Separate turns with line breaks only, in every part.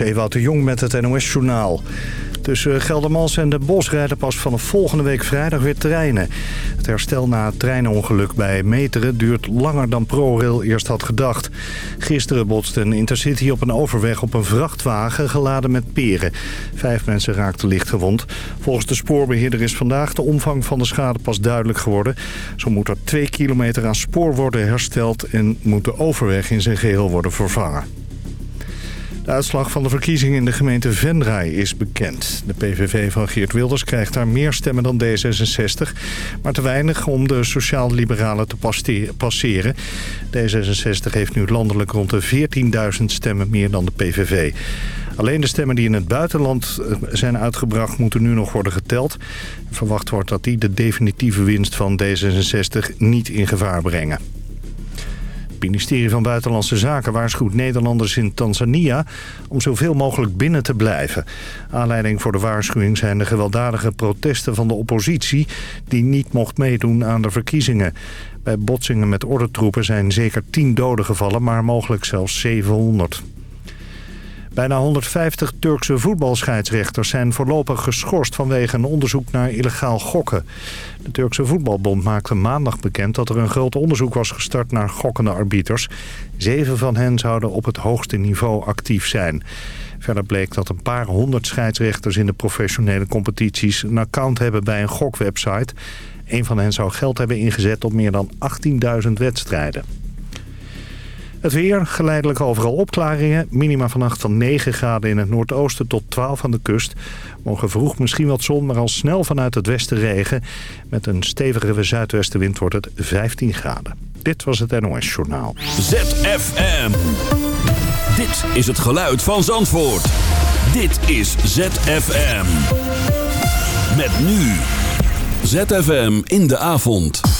Ewout de Jong met het NOS-journaal. Tussen Geldermals en de Bosch rijden pas vanaf volgende week vrijdag weer treinen. Het herstel na treinongeluk bij Meteren duurt langer dan ProRail eerst had gedacht. Gisteren botste een intercity op een overweg op een vrachtwagen geladen met peren. Vijf mensen raakten licht gewond. Volgens de spoorbeheerder is vandaag de omvang van de schade pas duidelijk geworden. Zo moet er twee kilometer aan spoor worden hersteld en moet de overweg in zijn geheel worden vervangen. De uitslag van de verkiezingen in de gemeente Venray is bekend. De PVV van Geert Wilders krijgt daar meer stemmen dan D66... maar te weinig om de sociaal-liberalen te passeren. D66 heeft nu landelijk rond de 14.000 stemmen meer dan de PVV. Alleen de stemmen die in het buitenland eh, zijn uitgebracht moeten nu nog worden geteld. Verwacht wordt dat die de definitieve winst van D66 niet in gevaar brengen. Het ministerie van Buitenlandse Zaken waarschuwt Nederlanders in Tanzania om zoveel mogelijk binnen te blijven. Aanleiding voor de waarschuwing zijn de gewelddadige protesten van de oppositie die niet mocht meedoen aan de verkiezingen. Bij botsingen met ordentroepen zijn zeker 10 doden gevallen, maar mogelijk zelfs 700. Bijna 150 Turkse voetbalscheidsrechters zijn voorlopig geschorst vanwege een onderzoek naar illegaal gokken. De Turkse voetbalbond maakte maandag bekend dat er een groot onderzoek was gestart naar gokkende arbiters. Zeven van hen zouden op het hoogste niveau actief zijn. Verder bleek dat een paar honderd scheidsrechters in de professionele competities een account hebben bij een gokwebsite. Een van hen zou geld hebben ingezet op meer dan 18.000 wedstrijden. Het weer, geleidelijk overal opklaringen. Minima vannacht van 9 graden in het noordoosten tot 12 aan de kust. Morgen vroeg misschien wat zon, maar al snel vanuit het westen regen. Met een stevige zuidwestenwind wordt het 15 graden. Dit was het NOS Journaal.
ZFM. Dit is het geluid van Zandvoort. Dit is ZFM. Met nu. ZFM in de avond.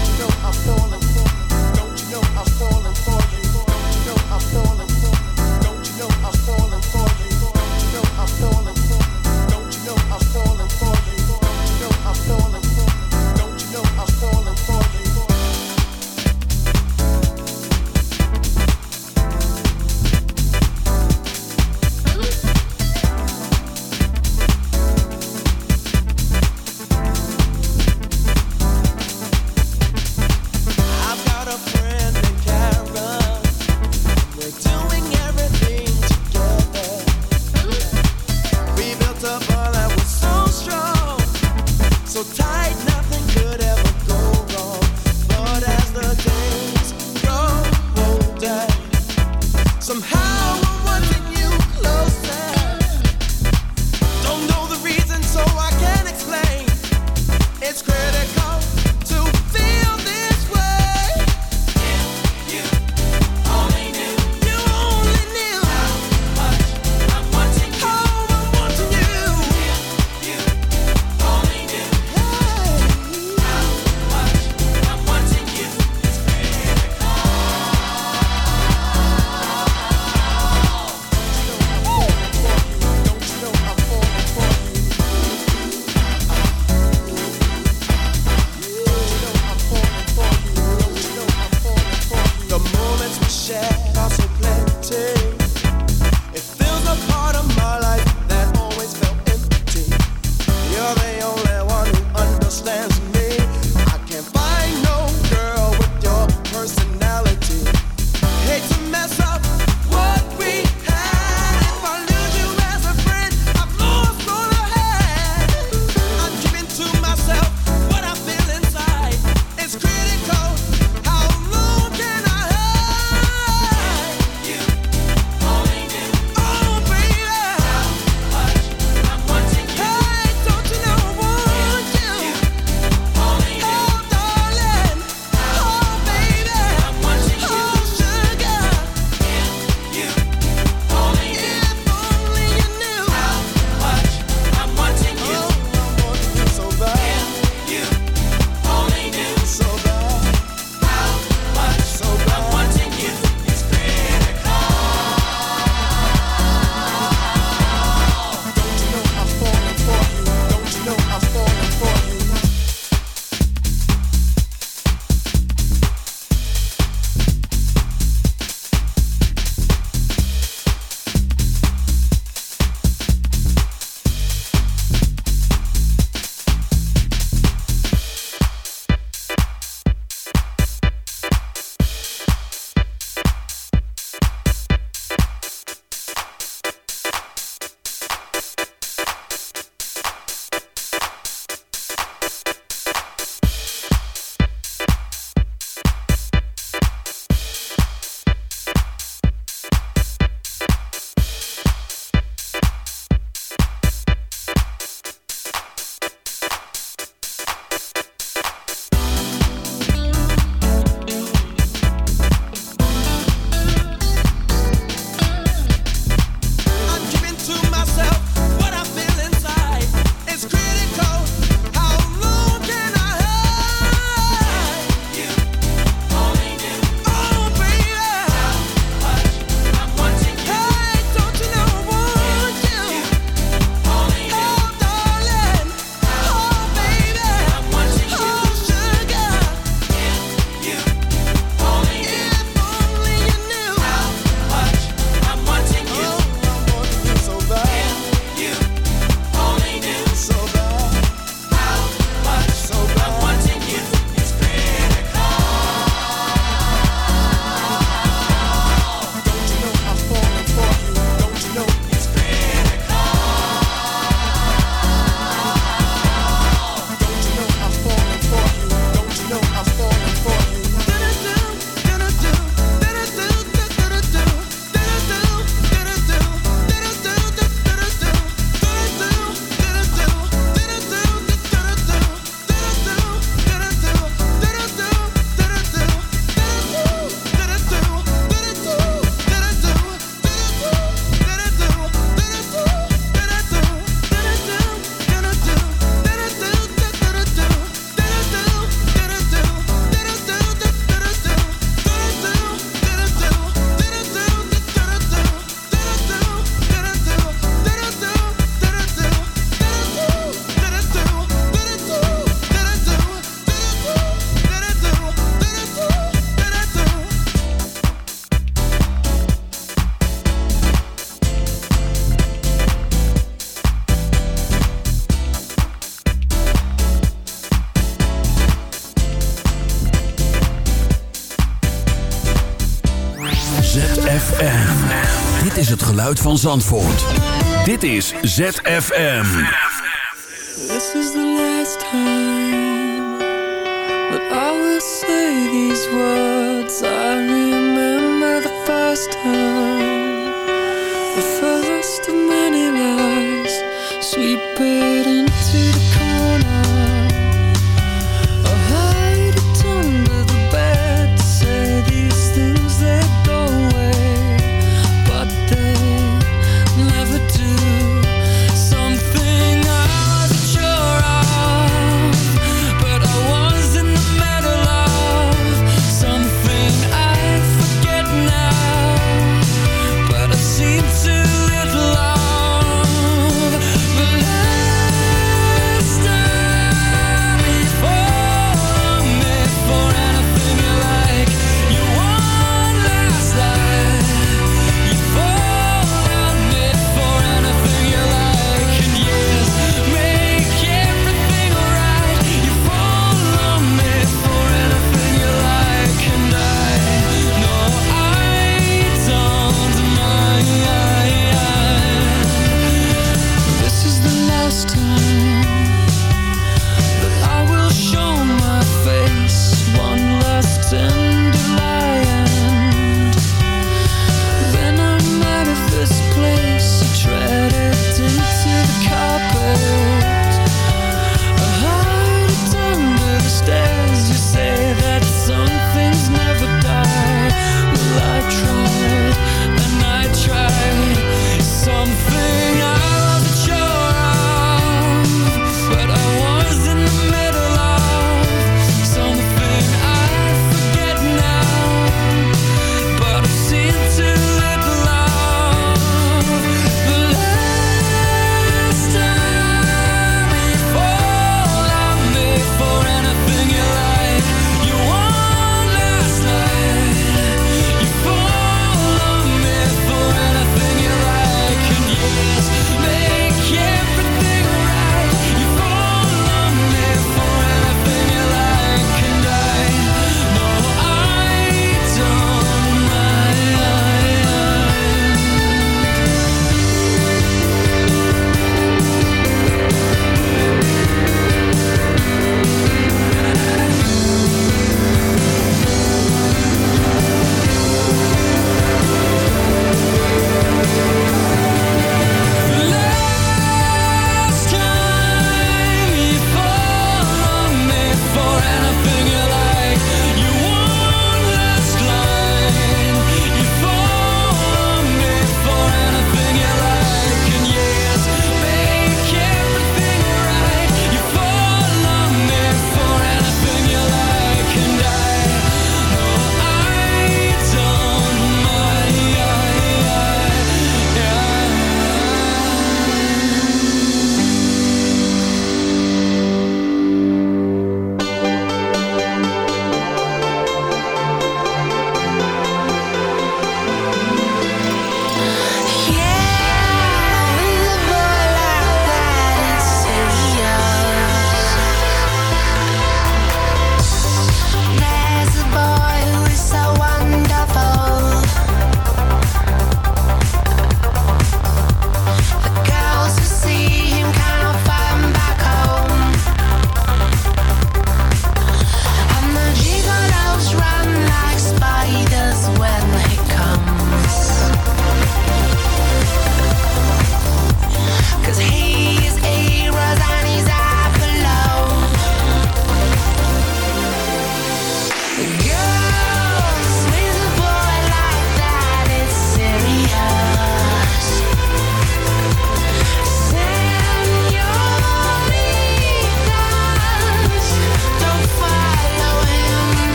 Yeah. Geluid van Zandvoort. Dit is ZFM.
This is the last time that I will say these words. I remember the first time, the first of many lies, sweep it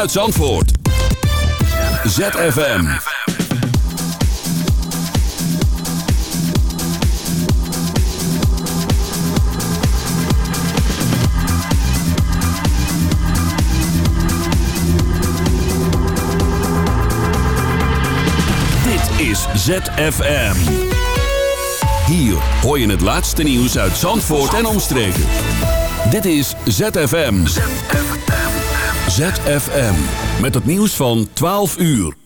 Vanuit Zandvoort. ZFM. Dit is ZFM. Hier hoor je het laatste nieuws uit Zandvoort en omstreken. Dit is ZFM. ZFM. Met het nieuws van 12 uur.